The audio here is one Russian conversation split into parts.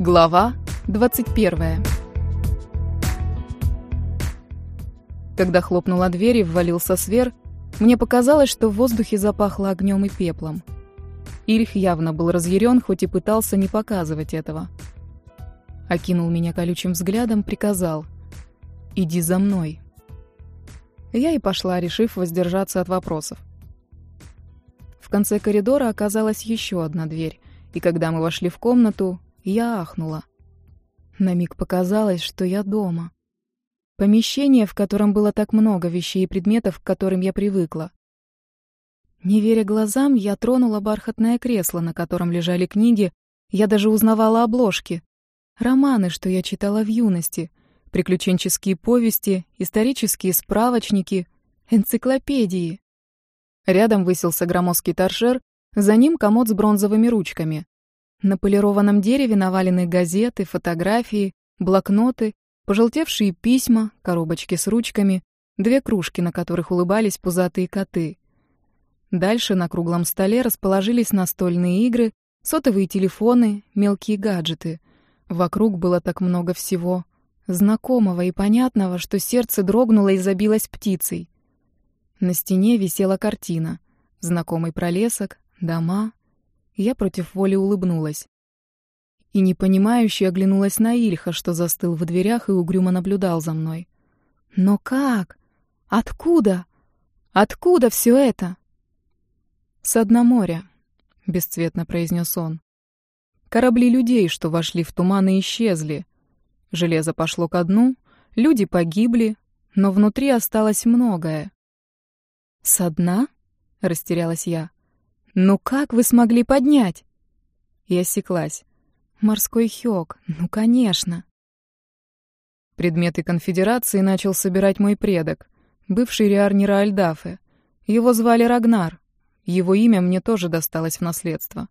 Глава 21 Когда хлопнула дверь и ввалился свер, мне показалось, что в воздухе запахло огнем и пеплом. Ильх явно был разъярен, хоть и пытался не показывать этого. Окинул меня колючим взглядом, приказал «Иди за мной». Я и пошла, решив воздержаться от вопросов. В конце коридора оказалась еще одна дверь, и когда мы вошли в комнату, я ахнула. На миг показалось, что я дома. Помещение, в котором было так много вещей и предметов, к которым я привыкла. Не веря глазам, я тронула бархатное кресло, на котором лежали книги, я даже узнавала обложки. Романы, что я читала в юности, приключенческие повести, исторические справочники, энциклопедии. Рядом высился громоздкий торшер, за ним комод с бронзовыми ручками. На полированном дереве навалены газеты, фотографии, блокноты, пожелтевшие письма, коробочки с ручками, две кружки, на которых улыбались пузатые коты. Дальше на круглом столе расположились настольные игры, сотовые телефоны, мелкие гаджеты. Вокруг было так много всего, знакомого и понятного, что сердце дрогнуло и забилось птицей. На стене висела картина. Знакомый пролесок, дома, я против воли улыбнулась. И непонимающе оглянулась на Ильха, что застыл в дверях и угрюмо наблюдал за мной. «Но как? Откуда? Откуда все это?» «С дна моря», — бесцветно произнес он. «Корабли людей, что вошли в туман и исчезли. Железо пошло ко дну, люди погибли, но внутри осталось многое». «Со дна?» — растерялась я. «Ну как вы смогли поднять?» И осеклась. «Морской хёк, ну конечно!» Предметы конфедерации начал собирать мой предок, бывший Риарнира Альдафе. Его звали Рагнар. Его имя мне тоже досталось в наследство.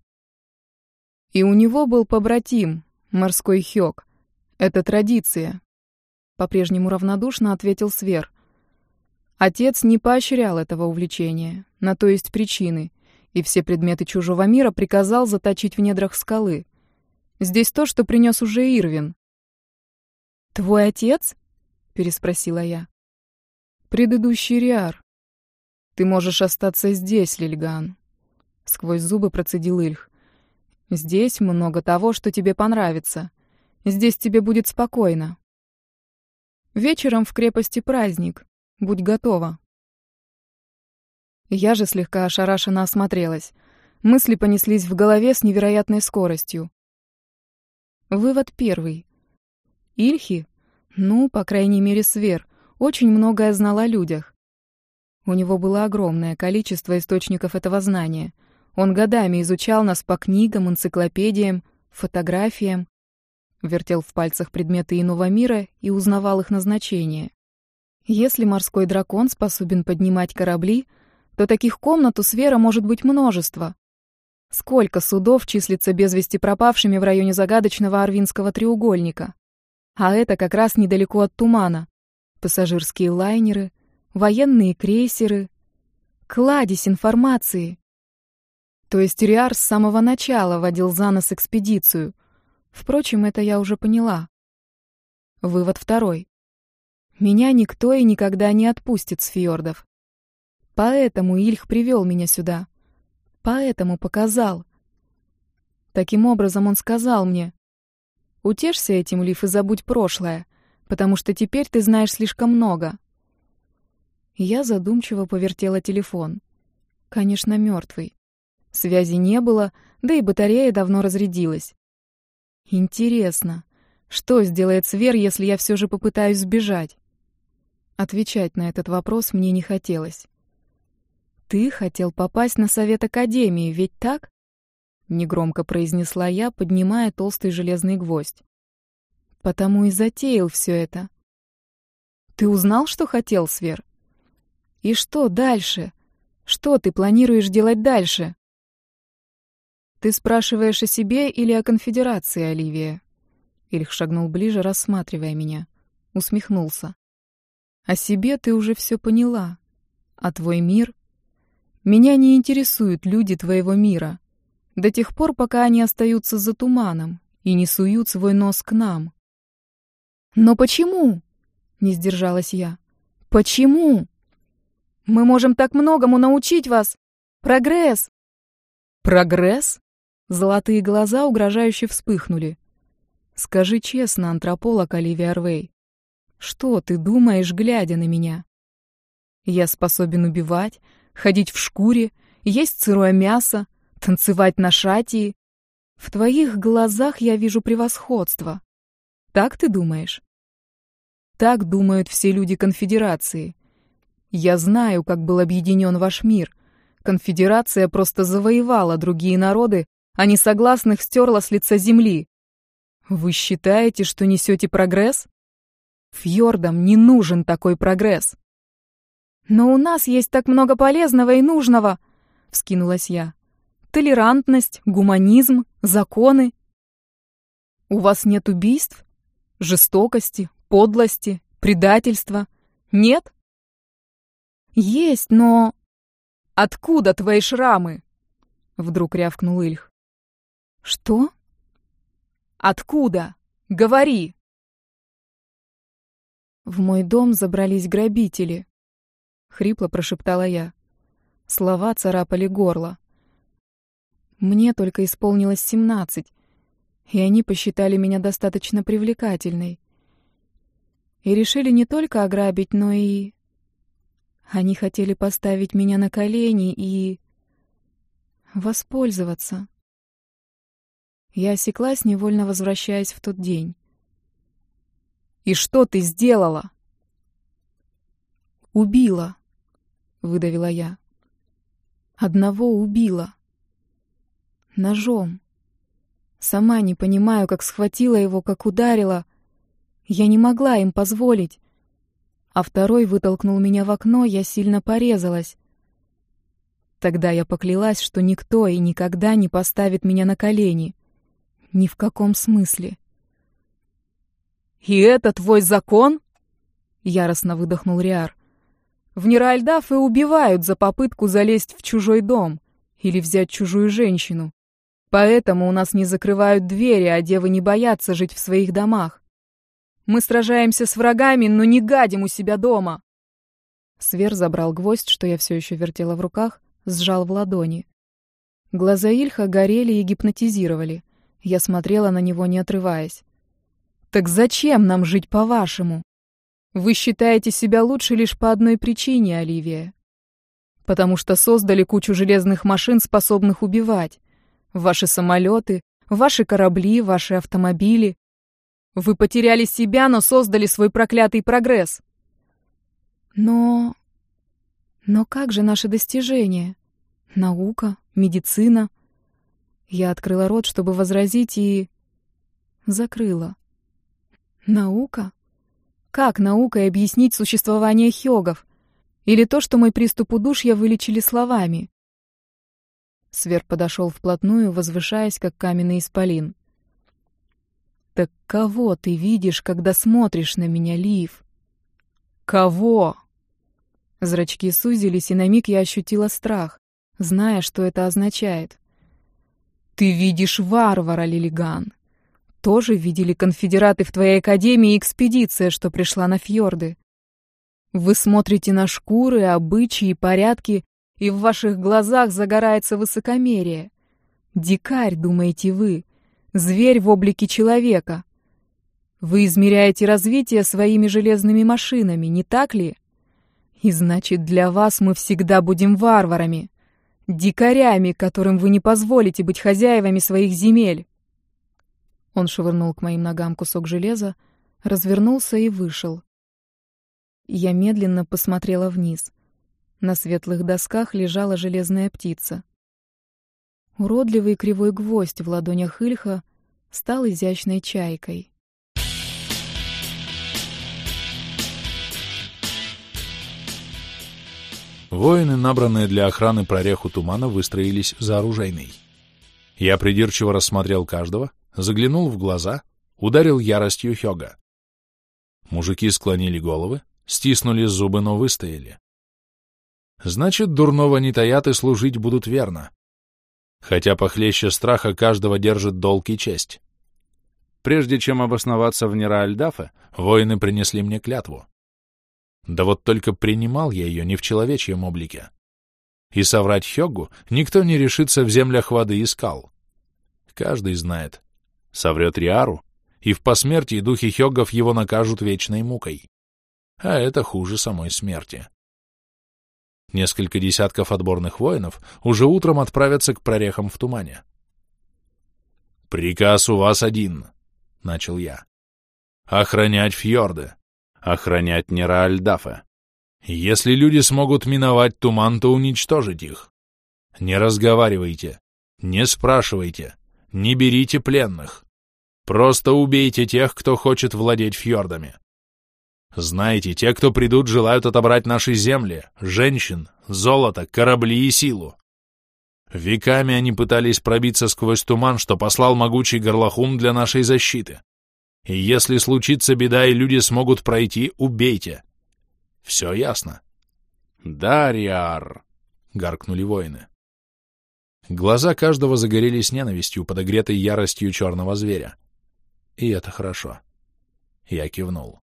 И у него был побратим, морской хёк. Это традиция. По-прежнему равнодушно ответил Свер. Отец не поощрял этого увлечения, на то есть причины — и все предметы чужого мира приказал заточить в недрах скалы. Здесь то, что принес уже Ирвин. «Твой отец?» — переспросила я. «Предыдущий Риар. Ты можешь остаться здесь, Лильган», — сквозь зубы процедил Ильх. «Здесь много того, что тебе понравится. Здесь тебе будет спокойно. Вечером в крепости праздник. Будь готова». Я же слегка ошарашенно осмотрелась. Мысли понеслись в голове с невероятной скоростью. Вывод первый. Ильхи, ну, по крайней мере, Свер, очень многое знал о людях. У него было огромное количество источников этого знания. Он годами изучал нас по книгам, энциклопедиям, фотографиям, вертел в пальцах предметы иного мира и узнавал их назначение. Если морской дракон способен поднимать корабли — то таких комнат у Свера может быть множество. Сколько судов числится без вести пропавшими в районе загадочного Арвинского треугольника? А это как раз недалеко от тумана. Пассажирские лайнеры, военные крейсеры. Кладезь информации. То есть Риар с самого начала водил за нос экспедицию. Впрочем, это я уже поняла. Вывод второй. Меня никто и никогда не отпустит с фьордов. Поэтому Ильх привел меня сюда. Поэтому показал. Таким образом он сказал мне, «Утешься этим, Лив, и забудь прошлое, потому что теперь ты знаешь слишком много». Я задумчиво повертела телефон. Конечно, мертвый. Связи не было, да и батарея давно разрядилась. Интересно, что сделает Свер, если я все же попытаюсь сбежать? Отвечать на этот вопрос мне не хотелось. «Ты хотел попасть на совет Академии, ведь так?» Негромко произнесла я, поднимая толстый железный гвоздь. «Потому и затеял все это». «Ты узнал, что хотел, Свер?» «И что дальше? Что ты планируешь делать дальше?» «Ты спрашиваешь о себе или о конфедерации, Оливия?» Ильх шагнул ближе, рассматривая меня. Усмехнулся. «О себе ты уже все поняла. А твой мир? Меня не интересуют люди твоего мира. До тех пор, пока они остаются за туманом, и не суют свой нос к нам. «Но почему?» — не сдержалась я. «Почему? Мы можем так многому научить вас! Прогресс!» «Прогресс?» Золотые глаза угрожающе вспыхнули. «Скажи честно, антрополог Оливия Арвей, что ты думаешь, глядя на меня? Я способен убивать, ходить в шкуре, есть сырое мясо, танцевать на шатии. В твоих глазах я вижу превосходство. Так ты думаешь? Так думают все люди конфедерации. Я знаю, как был объединен ваш мир. Конфедерация просто завоевала другие народы, а несогласных стерла с лица земли. Вы считаете, что несете прогресс? Фьордам не нужен такой прогресс. Но у нас есть так много полезного и нужного, вскинулась я. Толерантность, гуманизм, законы. У вас нет убийств, жестокости, подлости, предательства? Нет? Есть, но... Откуда твои шрамы? Вдруг рявкнул Ильх. Что? Откуда? Говори! В мой дом забрались грабители. Хрипло прошептала я. Слова царапали горло. Мне только исполнилось семнадцать, и они посчитали меня достаточно привлекательной. И решили не только ограбить, но и... Они хотели поставить меня на колени и... воспользоваться. Я осеклась, невольно возвращаясь в тот день. «И что ты сделала?» «Убила», — выдавила я. «Одного убила. Ножом. Сама не понимаю, как схватила его, как ударила. Я не могла им позволить. А второй вытолкнул меня в окно, я сильно порезалась. Тогда я поклялась, что никто и никогда не поставит меня на колени. Ни в каком смысле. «И это твой закон?» — яростно выдохнул Риар. «В Неральдафе убивают за попытку залезть в чужой дом или взять чужую женщину. Поэтому у нас не закрывают двери, а девы не боятся жить в своих домах. Мы сражаемся с врагами, но не гадим у себя дома!» Свер забрал гвоздь, что я все еще вертела в руках, сжал в ладони. Глаза Ильха горели и гипнотизировали. Я смотрела на него, не отрываясь. Так зачем нам жить по-вашему? Вы считаете себя лучше лишь по одной причине, Оливия. Потому что создали кучу железных машин, способных убивать. Ваши самолеты, ваши корабли, ваши автомобили. Вы потеряли себя, но создали свой проклятый прогресс. Но... Но как же наши достижения? Наука, медицина. Я открыла рот, чтобы возразить, и... Закрыла. Наука? Как наукой объяснить существование хёгов? Или то, что мой приступ удушья вылечили словами? Свер подошел вплотную, возвышаясь, как каменный исполин. «Так кого ты видишь, когда смотришь на меня, Лив?» «Кого?» Зрачки сузились, и на миг я ощутила страх, зная, что это означает. «Ты видишь варвара, Лилиган тоже видели конфедераты в твоей академии экспедиция, что пришла на фьорды. Вы смотрите на шкуры, обычаи, порядки, и в ваших глазах загорается высокомерие. Дикарь, думаете вы, зверь в облике человека. Вы измеряете развитие своими железными машинами, не так ли? И значит, для вас мы всегда будем варварами, дикарями, которым вы не позволите быть хозяевами своих земель. Он швырнул к моим ногам кусок железа, развернулся и вышел. Я медленно посмотрела вниз. На светлых досках лежала железная птица. Уродливый кривой гвоздь в ладонях Ильха стал изящной чайкой. Воины, набранные для охраны прореху тумана, выстроились за оружейной. Я придирчиво рассмотрел каждого, заглянул в глаза, ударил яростью Хёга. Мужики склонили головы, стиснули зубы, но выстояли. Значит, дурного не таят и служить будут верно. Хотя похлеще страха каждого держит долг и честь. Прежде чем обосноваться в Неральдафе, воины принесли мне клятву. Да вот только принимал я ее не в человечьем облике. И соврать Хёгу никто не решится в землях воды и скал. Каждый знает. Соврет Риару, и в посмертии духи Хёгов его накажут вечной мукой. А это хуже самой смерти. Несколько десятков отборных воинов уже утром отправятся к прорехам в тумане. «Приказ у вас один», — начал я. «Охранять фьорды, охранять Нераальдафа. Если люди смогут миновать туман, то уничтожить их. Не разговаривайте, не спрашивайте, не берите пленных. Просто убейте тех, кто хочет владеть фьордами. Знаете, те, кто придут, желают отобрать наши земли, женщин, золото, корабли и силу. Веками они пытались пробиться сквозь туман, что послал могучий горлохум для нашей защиты. И если случится беда, и люди смогут пройти, убейте. Все ясно. «Дарьяр!» — гаркнули воины. Глаза каждого загорелись ненавистью, подогретой яростью черного зверя. И это хорошо. Я кивнул.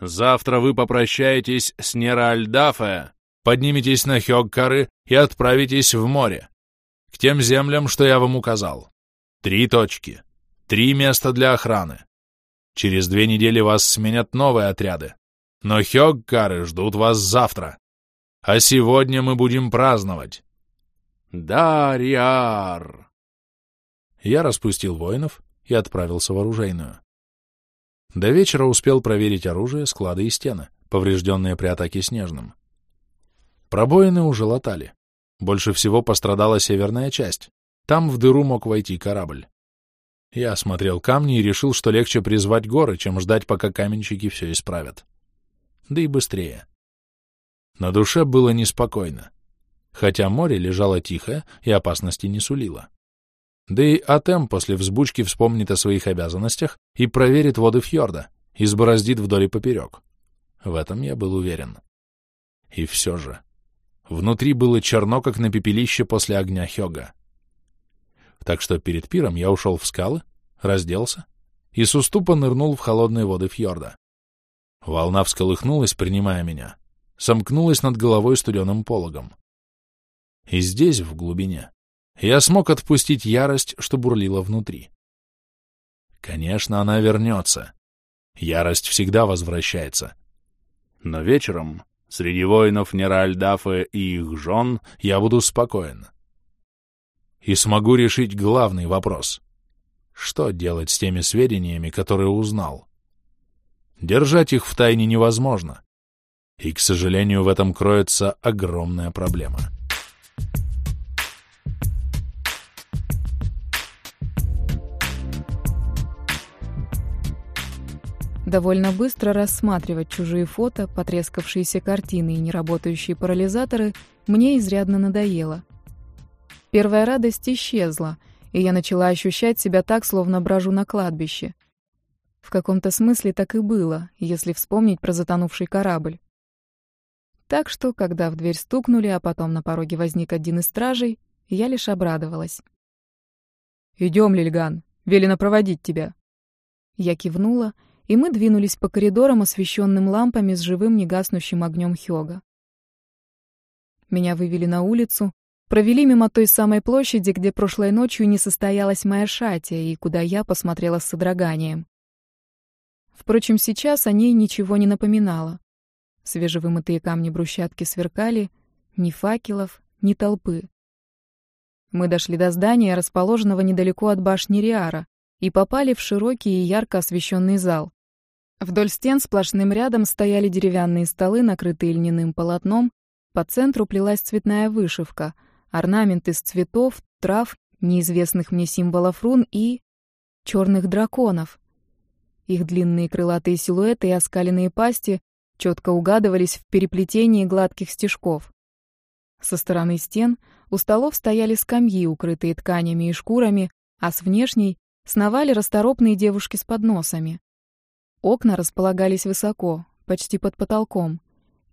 «Завтра вы попрощаетесь с Неральдафе, подниметесь на Хёгкары и отправитесь в море, к тем землям, что я вам указал. Три точки, три места для охраны. Через две недели вас сменят новые отряды, но Хёгкары ждут вас завтра. А сегодня мы будем праздновать. Дарьяр! Я распустил воинов и отправился в оружейную. До вечера успел проверить оружие, склады и стены, поврежденные при атаке снежным. Пробоины уже латали. Больше всего пострадала северная часть. Там в дыру мог войти корабль. Я осмотрел камни и решил, что легче призвать горы, чем ждать, пока каменщики все исправят. Да и быстрее. На душе было неспокойно. Хотя море лежало тихое и опасности не сулило. Да и Атем после взбучки вспомнит о своих обязанностях и проверит воды фьорда, избороздит вдоль и поперек. В этом я был уверен. И все же. Внутри было черно, как на пепелище после огня Хёга. Так что перед пиром я ушел в скалы, разделся и с уступа нырнул в холодные воды фьорда. Волна всколыхнулась, принимая меня, сомкнулась над головой студеным пологом. И здесь, в глубине, я смог отпустить ярость, что бурлила внутри. Конечно, она вернется. Ярость всегда возвращается. Но вечером, среди воинов Неральдафа и их жен, я буду спокоен. И смогу решить главный вопрос. Что делать с теми сведениями, которые узнал? Держать их в тайне невозможно. И, к сожалению, в этом кроется огромная проблема. Довольно быстро рассматривать чужие фото, потрескавшиеся картины и неработающие парализаторы мне изрядно надоело. Первая радость исчезла, и я начала ощущать себя так, словно брожу на кладбище. В каком-то смысле так и было, если вспомнить про затонувший корабль. Так что, когда в дверь стукнули, а потом на пороге возник один из стражей, я лишь обрадовалась. «Идем, Лильган, велено проводить тебя». Я кивнула и мы двинулись по коридорам, освещенным лампами с живым негаснущим огнем Хёга. Меня вывели на улицу, провели мимо той самой площади, где прошлой ночью не состоялась моя шатия и куда я посмотрела с содроганием. Впрочем, сейчас о ней ничего не напоминало. Свежевымытые камни брусчатки сверкали, ни факелов, ни толпы. Мы дошли до здания, расположенного недалеко от башни Риара, и попали в широкий и ярко освещенный зал. Вдоль стен сплошным рядом стояли деревянные столы, накрытые льняным полотном. По центру плелась цветная вышивка, орнамент из цветов, трав, неизвестных мне символов рун и... черных драконов. Их длинные крылатые силуэты и оскаленные пасти четко угадывались в переплетении гладких стежков. Со стороны стен у столов стояли скамьи, укрытые тканями и шкурами, а с внешней сновали расторопные девушки с подносами. Окна располагались высоко, почти под потолком,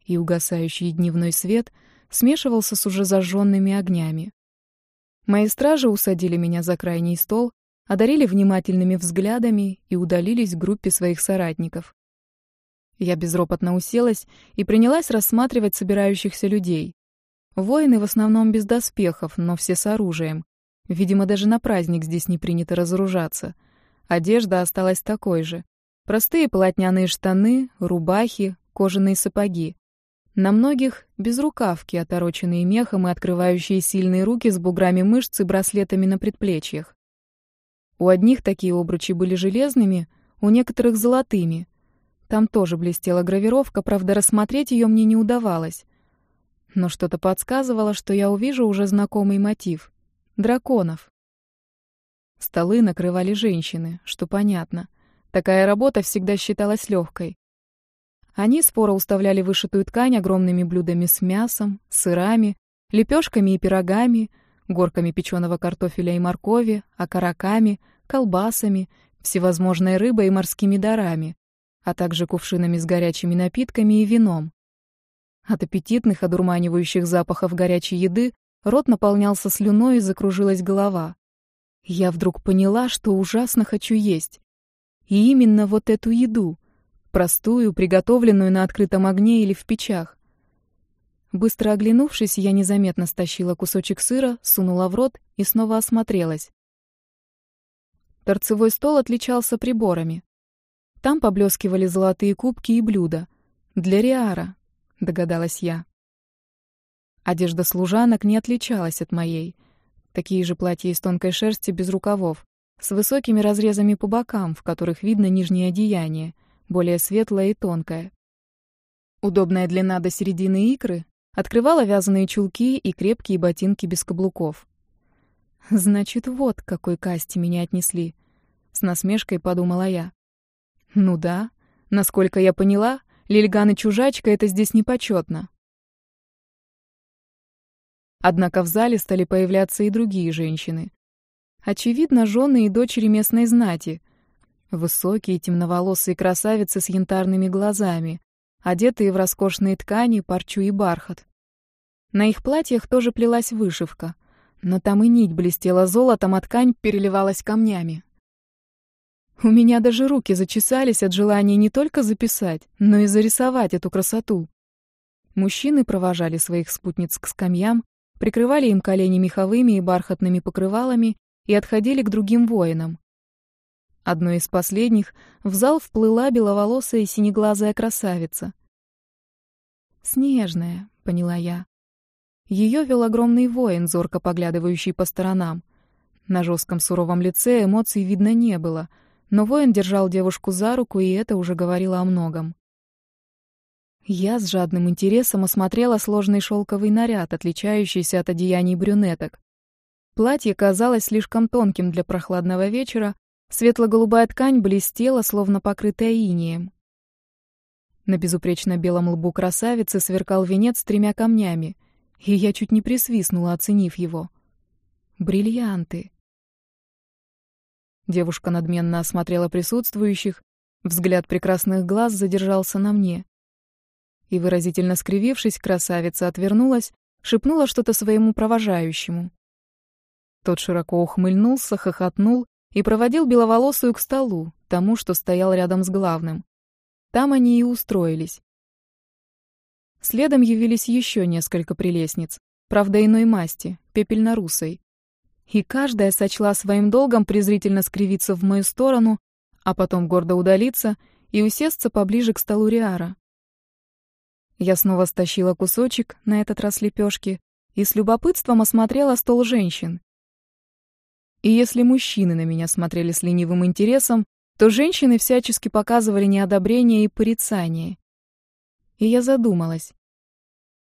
и угасающий дневной свет смешивался с уже зажженными огнями. Мои стражи усадили меня за крайний стол, одарили внимательными взглядами и удалились к группе своих соратников. Я безропотно уселась и принялась рассматривать собирающихся людей. Воины в основном без доспехов, но все с оружием. Видимо, даже на праздник здесь не принято разоружаться. Одежда осталась такой же. Простые полотняные штаны, рубахи, кожаные сапоги. На многих — безрукавки, отороченные мехом и открывающие сильные руки с буграми мышц и браслетами на предплечьях. У одних такие обручи были железными, у некоторых — золотыми. Там тоже блестела гравировка, правда, рассмотреть ее мне не удавалось. Но что-то подсказывало, что я увижу уже знакомый мотив — драконов. Столы накрывали женщины, что понятно. Такая работа всегда считалась легкой. Они споро уставляли вышитую ткань огромными блюдами с мясом, сырами, лепешками и пирогами, горками печеного картофеля и моркови, окороками, колбасами, всевозможной рыбой и морскими дарами, а также кувшинами с горячими напитками и вином. От аппетитных, одурманивающих запахов горячей еды рот наполнялся слюной и закружилась голова. Я вдруг поняла, что ужасно хочу есть. И именно вот эту еду, простую, приготовленную на открытом огне или в печах. Быстро оглянувшись, я незаметно стащила кусочек сыра, сунула в рот и снова осмотрелась. Торцевой стол отличался приборами. Там поблескивали золотые кубки и блюда. Для Риара, догадалась я. Одежда служанок не отличалась от моей. Такие же платья из тонкой шерсти без рукавов, с высокими разрезами по бокам, в которых видно нижнее одеяние, более светлое и тонкое. Удобная длина до середины икры открывала вязаные чулки и крепкие ботинки без каблуков. Значит, вот к какой касте меня отнесли. С насмешкой подумала я. Ну да, насколько я поняла, Лильган и чужачка — это здесь непочетно. Однако в зале стали появляться и другие женщины. Очевидно, жены и дочери местной знати. Высокие темноволосые красавицы с янтарными глазами, одетые в роскошные ткани, парчу и бархат. На их платьях тоже плелась вышивка, но там и нить блестела золотом, а ткань переливалась камнями. У меня даже руки зачесались от желания не только записать, но и зарисовать эту красоту. Мужчины провожали своих спутниц к скамьям, прикрывали им колени меховыми и бархатными покрывалами и отходили к другим воинам. Одной из последних в зал вплыла беловолосая синеглазая красавица. «Снежная», — поняла я. Ее вел огромный воин, зорко поглядывающий по сторонам. На жестком суровом лице эмоций видно не было, но воин держал девушку за руку, и это уже говорило о многом. Я с жадным интересом осмотрела сложный шелковый наряд, отличающийся от одеяний брюнеток. Платье казалось слишком тонким для прохладного вечера, светло-голубая ткань блестела, словно покрытая инеем. На безупречно белом лбу красавицы сверкал венец с тремя камнями, и я чуть не присвистнула, оценив его. Бриллианты. Девушка надменно осмотрела присутствующих, взгляд прекрасных глаз задержался на мне. И выразительно скривившись, красавица отвернулась, шепнула что-то своему провожающему. Тот широко ухмыльнулся, хохотнул и проводил беловолосую к столу, тому, что стоял рядом с главным. Там они и устроились. Следом явились еще несколько прелестниц, правда иной масти, пепельно-русой. И каждая сочла своим долгом презрительно скривиться в мою сторону, а потом гордо удалиться и усесться поближе к столу Риара. Я снова стащила кусочек, на этот раз лепешки, и с любопытством осмотрела стол женщин, и если мужчины на меня смотрели с ленивым интересом, то женщины всячески показывали неодобрение и порицание. И я задумалась.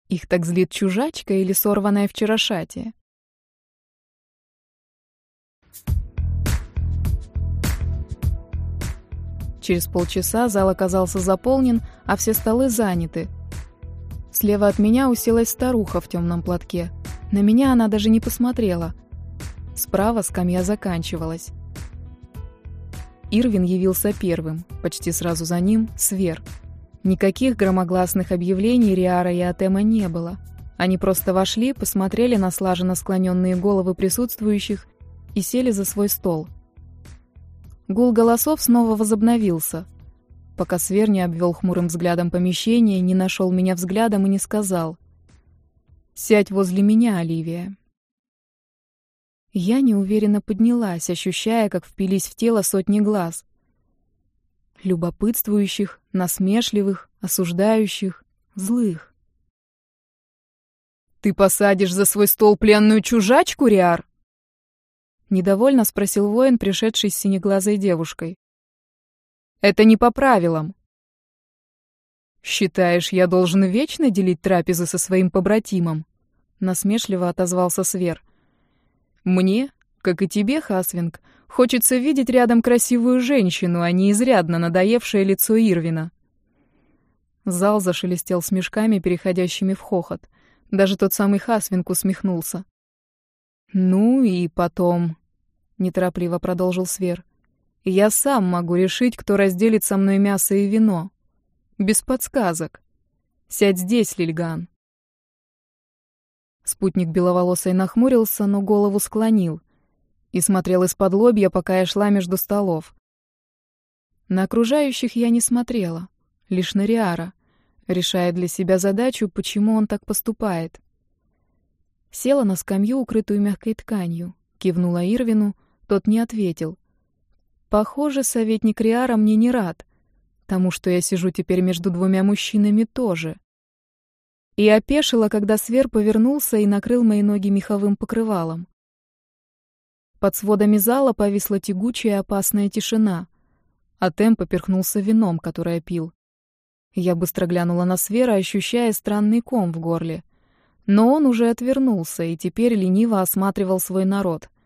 Их так злит чужачка или сорванная вчера Через полчаса зал оказался заполнен, а все столы заняты. Слева от меня уселась старуха в темном платке. На меня она даже не посмотрела — Справа скамья заканчивалась. Ирвин явился первым, почти сразу за ним — Свер. Никаких громогласных объявлений Риара и Атема не было. Они просто вошли, посмотрели на слаженно склоненные головы присутствующих и сели за свой стол. Гул голосов снова возобновился, пока Свер не обвел хмурым взглядом помещение, не нашел меня взглядом и не сказал «Сядь возле меня, Оливия». Я неуверенно поднялась, ощущая, как впились в тело сотни глаз. Любопытствующих, насмешливых, осуждающих, злых. «Ты посадишь за свой стол пленную чужачку, Риар?» Недовольно спросил воин, пришедший с синеглазой девушкой. «Это не по правилам». «Считаешь, я должен вечно делить трапезы со своим побратимом?» Насмешливо отозвался Свер. «Мне, как и тебе, Хасвинг, хочется видеть рядом красивую женщину, а не изрядно надоевшее лицо Ирвина». Зал зашелестел смешками, переходящими в хохот. Даже тот самый Хасвинг усмехнулся. «Ну и потом...» неторопливо продолжил Свер. Я сам могу решить, кто разделит со мной мясо и вино. Без подсказок. Сядь здесь, Лильган. Спутник беловолосой нахмурился, но голову склонил и смотрел из-под лобья, пока я шла между столов. На окружающих я не смотрела, лишь на Риара, решая для себя задачу, почему он так поступает. Села на скамью, укрытую мягкой тканью, кивнула Ирвину — тот не ответил. Похоже, советник Риара мне не рад. Тому, что я сижу теперь между двумя мужчинами, тоже. И опешила, когда Свер повернулся и накрыл мои ноги меховым покрывалом. Под сводами зала повисла тягучая опасная тишина, а Тем поперхнулся вином, которое пил. Я быстро глянула на Свера, ощущая странный ком в горле. Но он уже отвернулся и теперь лениво осматривал свой народ —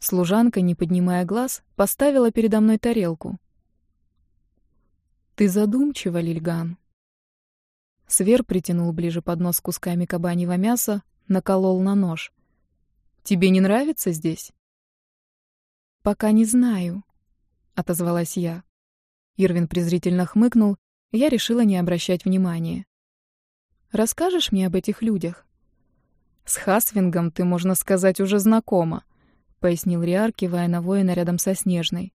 Служанка, не поднимая глаз, поставила передо мной тарелку. «Ты задумчива, Лильган?» Свер притянул ближе поднос с кусками кабаньего мяса, наколол на нож. «Тебе не нравится здесь?» «Пока не знаю», — отозвалась я. Ирвин презрительно хмыкнул, я решила не обращать внимания. «Расскажешь мне об этих людях?» «С Хасвингом ты, можно сказать, уже знакома. — пояснил Риар, кивая на воина рядом со Снежной.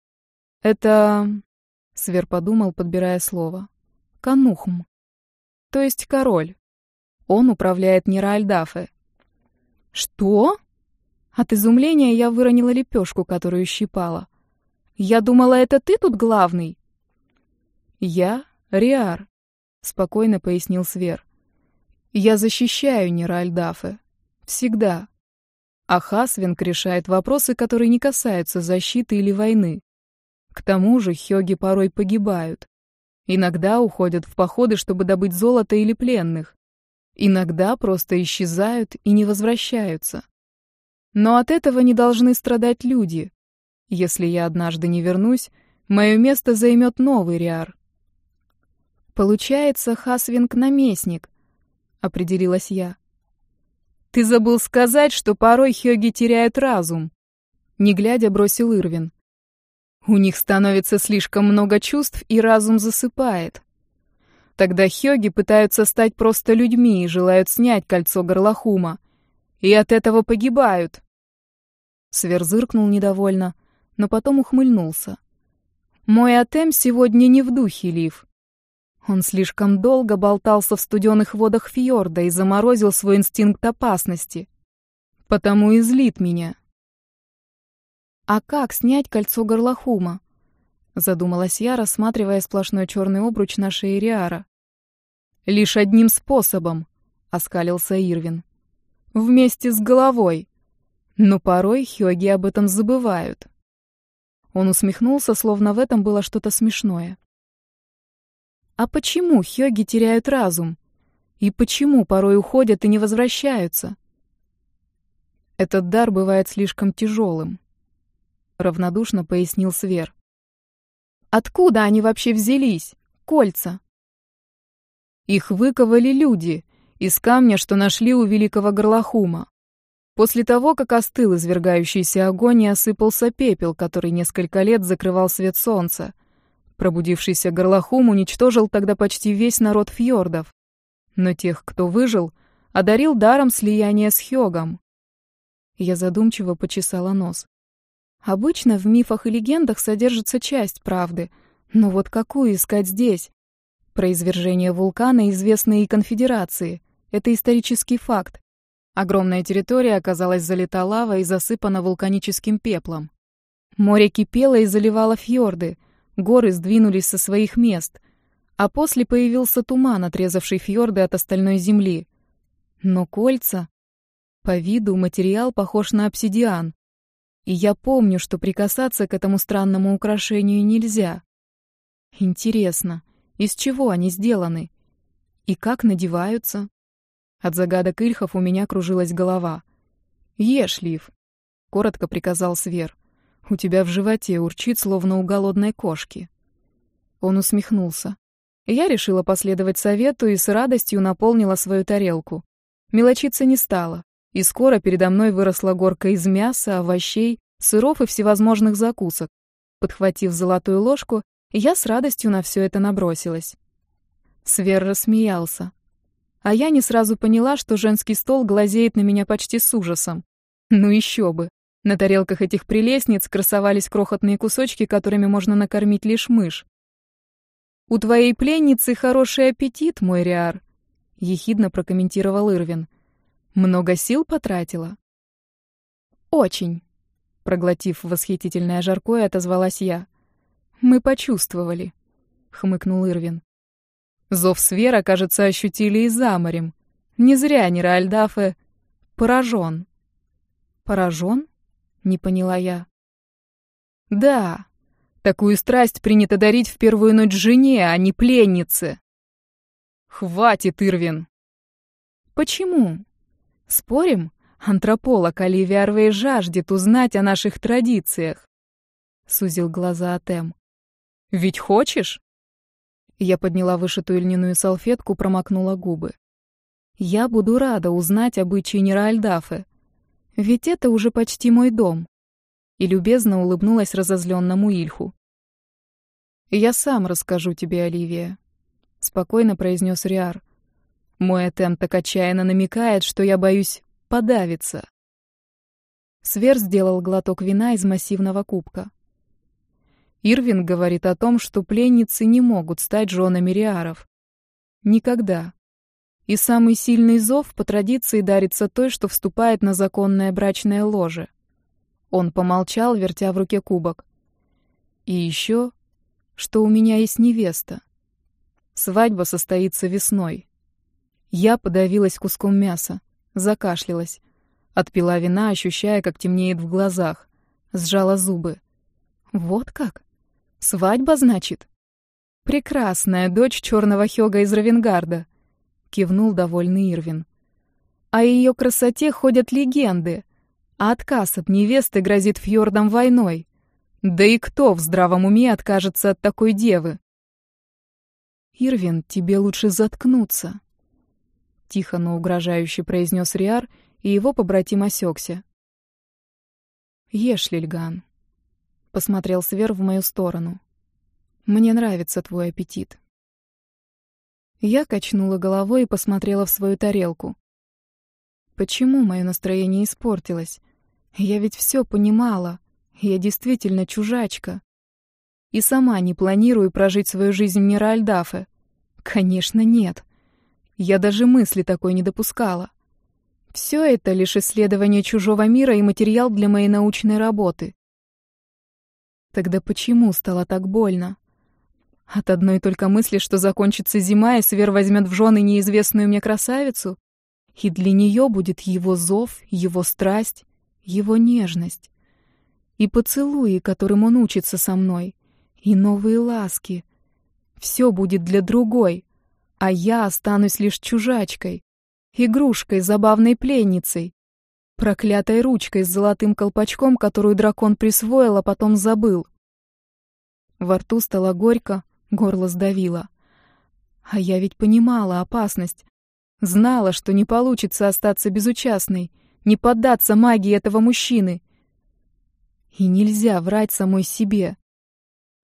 «Это...» — Свер подумал, подбирая слово. «Канухм. То есть король. Он управляет Нираальдафе». «Что?» От изумления я выронила лепешку, которую щипала. «Я думала, это ты тут главный?» «Я Риар», — спокойно пояснил Свер. «Я защищаю Нираальдафе. Всегда. А Хасвинг решает вопросы, которые не касаются защиты или войны. К тому же хёги порой погибают. Иногда уходят в походы, чтобы добыть золото или пленных. Иногда просто исчезают и не возвращаются. Но от этого не должны страдать люди. Если я однажды не вернусь, мое место займет новый Риар. Получается, Хасвинг — наместник, — определилась я. Ты забыл сказать, что порой хёги теряют разум. Не глядя, бросил Ирвин. У них становится слишком много чувств, и разум засыпает. Тогда хёги пытаются стать просто людьми и желают снять кольцо горлохума. И от этого погибают. Свер зыркнул недовольно, но потом ухмыльнулся. «Мой Атем сегодня не в духе, Лив. Он слишком долго болтался в студенных водах фьорда и заморозил свой инстинкт опасности. Потому и злит меня. «А как снять кольцо горлохума?» Задумалась я, рассматривая сплошной черный обруч на шее Риара. «Лишь одним способом», — оскалился Ирвин. «Вместе с головой. Но порой хёги об этом забывают». Он усмехнулся, словно в этом было что-то смешное. А почему хёги теряют разум? И почему порой уходят и не возвращаются? Этот дар бывает слишком тяжелым, равнодушно пояснил Свер. Откуда они вообще взялись? Кольца. Их выковали люди из камня, что нашли у великого горлохума. После того, как остыл извергающийся огонь и осыпался пепел, который несколько лет закрывал свет солнца, Пробудившийся горлохум уничтожил тогда почти весь народ фьордов. Но тех, кто выжил, одарил даром слияния с Хёгом. Я задумчиво почесала нос. Обычно в мифах и легендах содержится часть правды, но вот какую искать здесь? Про извержение вулкана известно и конфедерации. Это исторический факт. Огромная территория оказалась залита лавой и засыпана вулканическим пеплом. Море кипело и заливало фьорды, горы сдвинулись со своих мест, а после появился туман, отрезавший фьорды от остальной земли. Но кольца... По виду материал похож на обсидиан. И я помню, что прикасаться к этому странному украшению нельзя. Интересно, из чего они сделаны? И как надеваются? От загадок Ильхов у меня кружилась голова. «Ешь, Лив», — коротко приказал Свер. «У тебя в животе урчит, словно у голодной кошки». Он усмехнулся. Я решила последовать совету и с радостью наполнила свою тарелку. Мелочиться не стала, и скоро передо мной выросла горка из мяса, овощей, сыров и всевозможных закусок. Подхватив золотую ложку, я с радостью на все это набросилась. Свер рассмеялся. А я не сразу поняла, что женский стол глазеет на меня почти с ужасом. Ну еще бы. На тарелках этих прелестниц красовались крохотные кусочки, которыми можно накормить лишь мышь. «У твоей пленницы хороший аппетит, мой Риар», — ехидно прокомментировал Ирвин. «Много сил потратила?» «Очень», — проглотив восхитительное жаркое, отозвалась я. «Мы почувствовали», — хмыкнул Ирвин. Зов Свера, кажется, ощутили и за. Не зря Неральдафе поражен. Поражен? Не поняла я. Да, такую страсть принято дарить в первую ночь жене, а не пленнице. Хватит, Ирвин. Почему? Спорим? Антрополог Оливия Арвей жаждет узнать о наших традициях. Сузил глаза Атем. Ведь хочешь? Я подняла вышитую льняную салфетку, промокнула губы. Я буду рада узнать обычаи Неральдафы. Ведь это уже почти мой дом. И любезно улыбнулась разозленному Ильху. «Я сам расскажу тебе, Оливия», — спокойно произнес Риар. «Мой Этем так отчаянно намекает, что я боюсь подавиться». Свер сделал глоток вина из массивного кубка. Ирвин говорит о том, что пленницы не могут стать женами Риаров. Никогда. И самый сильный зов по традиции дарится той, что вступает на законное брачное ложе. Он помолчал, вертя в руке кубок. И еще, что у меня есть невеста. Свадьба состоится весной. Я подавилась куском мяса, закашлялась, отпила вина, ощущая, как темнеет в глазах, сжала зубы. Вот как? Свадьба, значит? Прекрасная дочь черного Хёга из Равенгарда, кивнул довольный Ирвин. О ее красоте ходят легенды, а отказ от невесты грозит фьордам войной. Да и кто в здравом уме откажется от такой девы? Ирвин, тебе лучше заткнуться, тихо, но угрожающе произнес Риар, и его побратим осекся. Ешь, Лильган, Посмотрел Свер в мою сторону. Мне нравится твой аппетит. Я качнула головой и посмотрела в свою тарелку. Почему мое настроение испортилось? Я ведь все понимала. Я действительно чужачка. И сама не планирую прожить свою жизнь мира Альдафе. Конечно, нет. Я даже мысли такой не допускала. Все это лишь исследование чужого мира и материал для моей научной работы. Тогда почему стало так больно? От одной только мысли, что закончится зима, и Свер возьмет в жены неизвестную мне красавицу, и для нее будет его зов, его страсть, его нежность. И поцелуи, которым он учится со мной, и новые ласки. Все будет для другой, а я останусь лишь чужачкой, игрушкой, забавной пленницей, Проклятой ручкой с золотым колпачком, которую дракон присвоил, а потом забыл. Во рту стало горько, горло сдавило. А я ведь понимала опасность. Знала, что не получится остаться безучастной, не поддаться магии этого мужчины. И нельзя врать самой себе.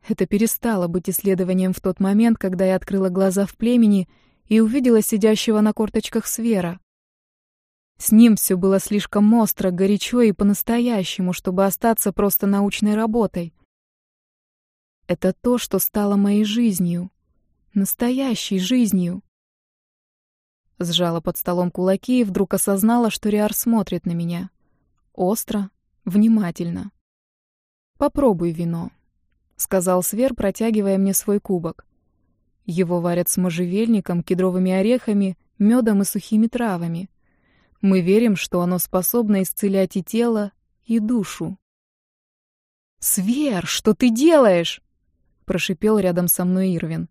Это перестало быть исследованием в тот момент, когда я открыла глаза в племени и увидела сидящего на корточках Свера. С ним все было слишком остро, горячо и по-настоящему, чтобы остаться просто научной работой. Это то, что стало моей жизнью. Настоящей жизнью. Сжала под столом кулаки и вдруг осознала, что Риар смотрит на меня. Остро, внимательно. «Попробуй вино», — сказал Свер, протягивая мне свой кубок. Его варят с можжевельником, кедровыми орехами, медом и сухими травами. Мы верим, что оно способно исцелять и тело, и душу. «Свер, что ты делаешь?» — прошипел рядом со мной Ирвин.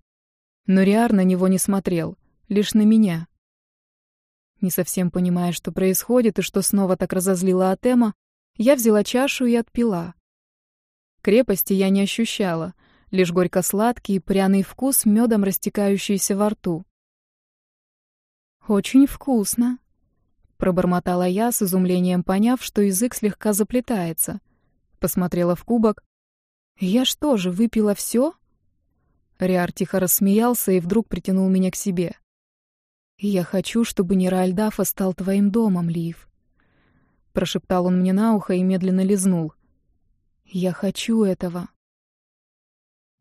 Но Риар на него не смотрел, лишь на меня. Не совсем понимая, что происходит и что снова так разозлила Атема, я взяла чашу и отпила. Крепости я не ощущала, лишь горько-сладкий пряный вкус медом растекающийся во рту. «Очень вкусно», — пробормотала я с изумлением, поняв, что язык слегка заплетается. Посмотрела в кубок. «Я что же, выпила все? Риар тихо рассмеялся и вдруг притянул меня к себе. «Я хочу, чтобы Неральдафа стал твоим домом, Лив», — прошептал он мне на ухо и медленно лизнул. «Я хочу этого».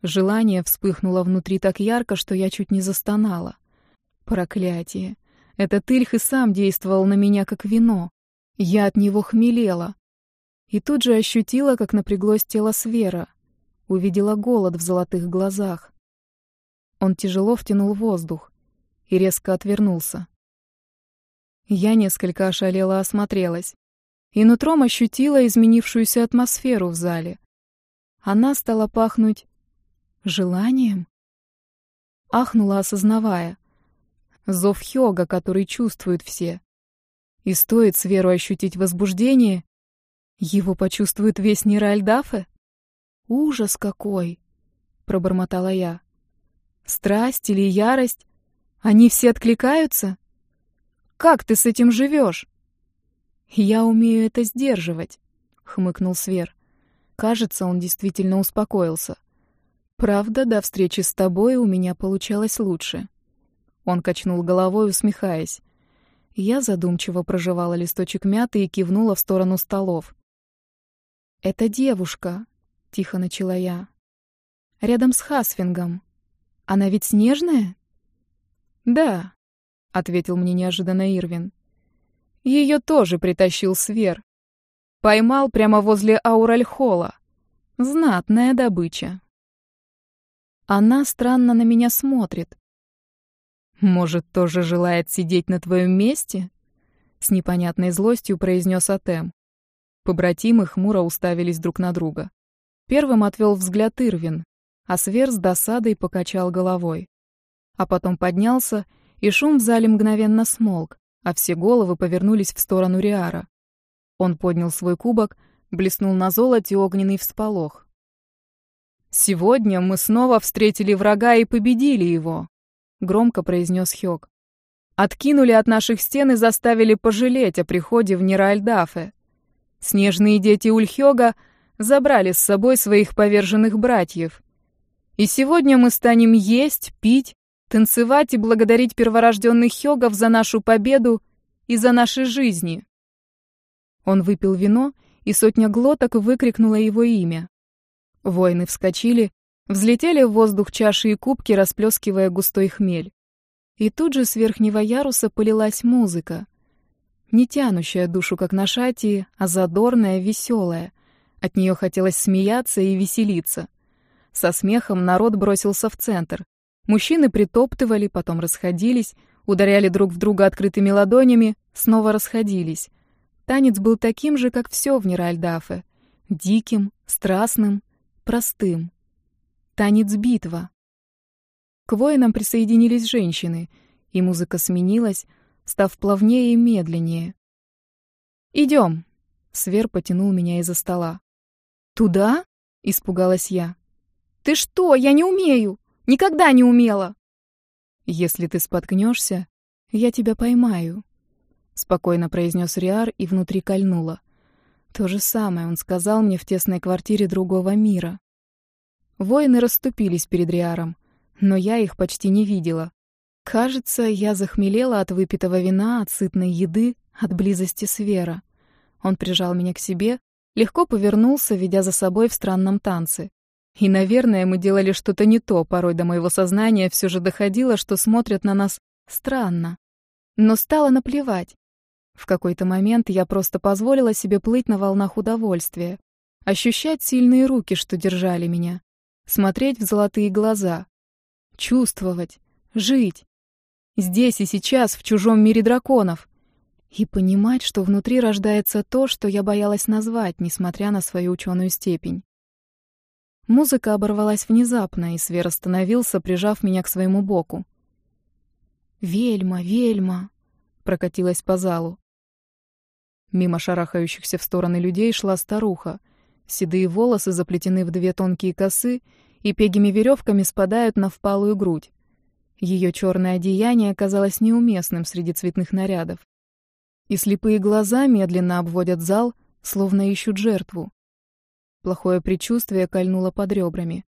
Желание вспыхнуло внутри так ярко, что я чуть не застонала. Проклятие. Этот Ильх и сам действовал на меня как вино. Я от него хмелела. И тут же ощутила, как напряглось тело Свера. Увидела голод в золотых глазах. Он тяжело втянул воздух и резко отвернулся. Я несколько ошалела осмотрелась и нутром ощутила изменившуюся атмосферу в зале. Она стала пахнуть Желанием? Ахнула, осознавая. Зов Хёга, который чувствуют все. И стоит Сверу ощутить возбуждение, его почувствует весь Ниральдафе? Ужас какой! Пробормотала я. Страсть или ярость? Они все откликаются? Как ты с этим живешь? Я умею это сдерживать, хмыкнул Свер. Кажется, он действительно успокоился. Правда, до встречи с тобой у меня получалось лучше. Он качнул головой, усмехаясь. Я задумчиво прожевала листочек мяты и кивнула в сторону столов. «Это девушка», — тихо начала я. «Рядом с Хасфингом. Она ведь снежная?» «Да», — ответил мне неожиданно Ирвин. Ее тоже притащил Свер. Поймал прямо возле Ауральхола. Знатная добыча. Она странно на меня смотрит. «Может, тоже желает сидеть на твоем месте?» С непонятной злостью произнес Атем. Побратимы хмуро уставились друг на друга. Первым отвел взгляд Ирвин, а Свер с досадой покачал головой. А потом поднялся, и шум в зале мгновенно смолк, а все головы повернулись в сторону Риара. Он поднял свой кубок, блеснул на золоте огненный всполох. «Сегодня мы снова встретили врага и победили его», — громко произнес Хёк. «Откинули от наших стен и заставили пожалеть о приходе в Ниральдафе. Снежные дети Ульхёга забрали с собой своих поверженных братьев. И сегодня мы станем есть, пить, танцевать и благодарить перворожденных Хёгов за нашу победу и за наши жизни». Он выпил вино, и сотня глоток выкрикнула его имя. Воины вскочили, взлетели в воздух чаши и кубки, расплескивая густой хмель. И тут же с верхнего яруса полилась музыка. Не тянущая душу, как на шатии, а задорная, веселая. От нее хотелось смеяться и веселиться. Со смехом народ бросился в центр. Мужчины притоптывали, потом расходились, ударяли друг в друга открытыми ладонями, снова расходились. Танец был таким же, как все в Неральдафе. Диким, страстным, простым. Танец-битва. К воинам присоединились женщины, и музыка сменилась, став плавнее и медленнее. «Идем!» — Свер потянул меня из-за стола. «Туда?» — испугалась я. «Ты что? Я не умею! Никогда не умела!» «Если ты споткнешься, я тебя поймаю», — спокойно произнес Риар и внутри кольнуло. То же самое он сказал мне в тесной квартире другого мира. Воины расступились перед Риаром, но я их почти не видела. Кажется, я захмелела от выпитого вина, от сытной еды, от близости с Вера. Он прижал меня к себе, легко повернулся, ведя за собой в странном танце. И, наверное, мы делали что-то не то, порой до моего сознания все же доходило, что смотрят на нас странно. Но стало наплевать. В какой-то момент я просто позволила себе плыть на волнах удовольствия, ощущать сильные руки, что держали меня, смотреть в золотые глаза, чувствовать, жить. Здесь и сейчас, в чужом мире драконов. И понимать, что внутри рождается то, что я боялась назвать, несмотря на свою ученую степень. Музыка оборвалась внезапно, и Свер остановился, прижав меня к своему боку. «Вельма, Вельма!» — прокатилась по залу. Мимо шарахающихся в стороны людей шла старуха. Седые волосы заплетены в две тонкие косы и пегими веревками спадают на впалую грудь. Ее черное одеяние казалось неуместным среди цветных нарядов. И слепые глаза медленно обводят зал, словно ищут жертву. Плохое предчувствие кольнуло под ребрами.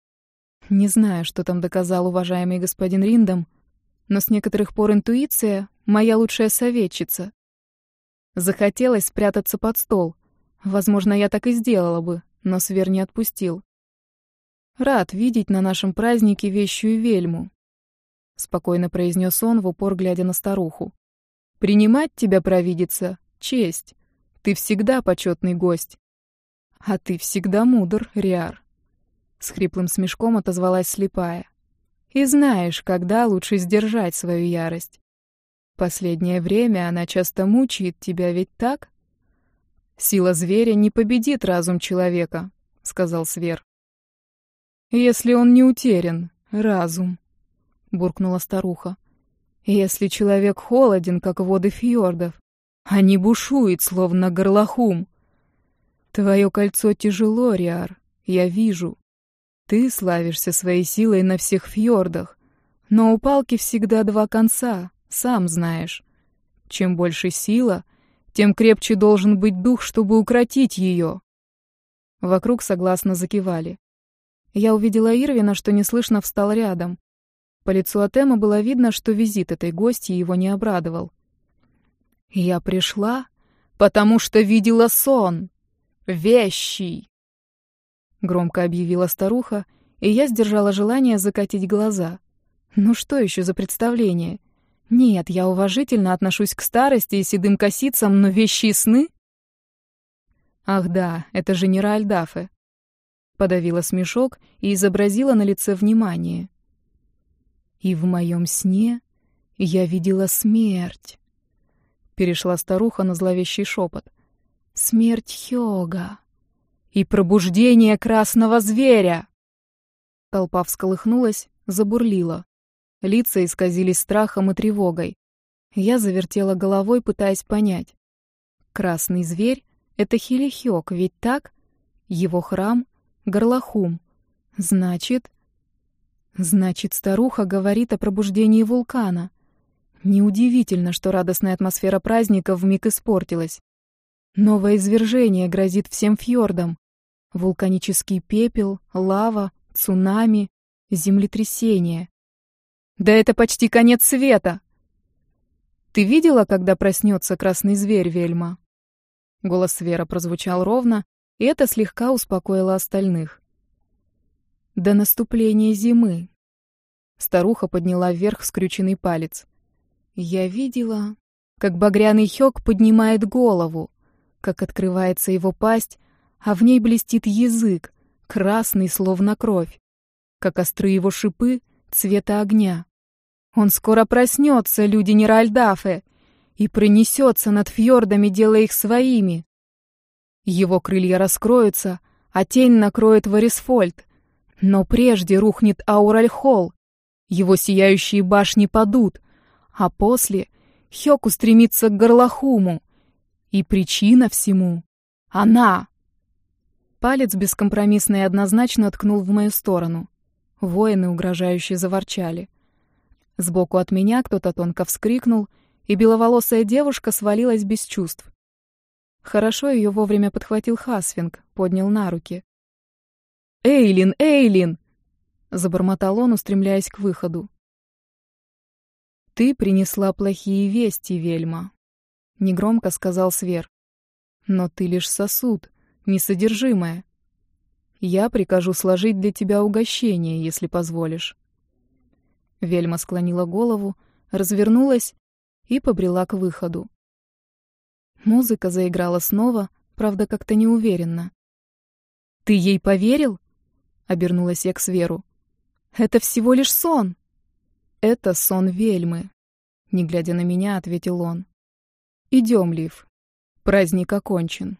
Не знаю, что там доказал уважаемый господин Риндом, но с некоторых пор интуиция — моя лучшая советчица. Захотелось спрятаться под стол. Возможно, я так и сделала бы, но Свер не отпустил. Рад видеть на нашем празднике вещую вельму, — спокойно произнес он, в упор глядя на старуху. «Принимать тебя, провидица, честь. Ты всегда почетный гость. А ты всегда мудр, Риар». С хриплым смешком отозвалась слепая. «И знаешь, когда лучше сдержать свою ярость. Последнее время она часто мучает тебя, ведь так?» «Сила зверя не победит разум человека», — сказал Свер. «Если он не утерян, разум», буркнула старуха. Если человек холоден, как воды фьордов, а не бушует, словно горлохум. Твое кольцо тяжело, Риар, я вижу. Ты славишься своей силой на всех фьордах, но у палки всегда два конца, сам знаешь. Чем больше сила, тем крепче должен быть дух, чтобы укротить ее. Вокруг согласно закивали. Я увидела Ирвина, что неслышно встал рядом. По лицу Атема было видно, что визит этой гости его не обрадовал. «Я пришла, потому что видела сон. Вещий!» Громко объявила старуха, и я сдержала желание закатить глаза. «Ну что еще за представление? Нет, я уважительно отношусь к старости и седым косицам, но вещи сны?» «Ах да, это же не Раальдафе!» Подавила смешок и изобразила на лице внимание. И в моем сне я видела смерть. Перешла старуха на зловещий шепот. Смерть Хёга и пробуждение красного зверя. Толпа всколыхнулась, забурлила. Лица исказились страхом и тревогой. Я завертела головой, пытаясь понять. Красный зверь — это Хилихёк, ведь так? Его храм — Горлахум. Значит, Значит, старуха говорит о пробуждении вулкана. Неудивительно, что радостная атмосфера праздника вмиг испортилась. Новое извержение грозит всем фьордам. Вулканический пепел, лава, цунами, землетрясение. Да это почти конец света! Ты видела, когда проснется красный зверь, Вельма? Голос Вера прозвучал ровно, и это слегка успокоило остальных. До наступления зимы. Старуха подняла вверх скрюченный палец. Я видела, как багряный хёк поднимает голову, как открывается его пасть, а в ней блестит язык, красный, словно кровь, как остры его шипы цвета огня. Он скоро проснется, люди Неральдафе, и пронесется над фьордами, делая их своими. Его крылья раскроются, а тень накроет Варисфольд, но прежде рухнет Ауральхол, его сияющие башни падут, а после Хёк устремится к Горлахуму. И причина всему — она. Палец бескомпромиссно и однозначно ткнул в мою сторону. Воины угрожающе заворчали. Сбоку от меня кто-то тонко вскрикнул, и беловолосая девушка свалилась без чувств. Хорошо ее вовремя подхватил Хасвинг, поднял на руки. «Эйлин, Эйлин!» — забормотал он, устремляясь к выходу. «Ты принесла плохие вести, Вельма», — негромко сказал Свер. Но ты лишь сосуд, несодержимое. Я прикажу сложить для тебя угощение, если позволишь. Вельма склонила голову, развернулась и побрела к выходу. Музыка заиграла снова, правда, как-то неуверенно. «Ты ей поверил?» — обернулась я к Сверу. «Это всего лишь сон!» «Это сон Вельмы», — не глядя на меня, ответил он. «Идем, Лив. Праздник окончен».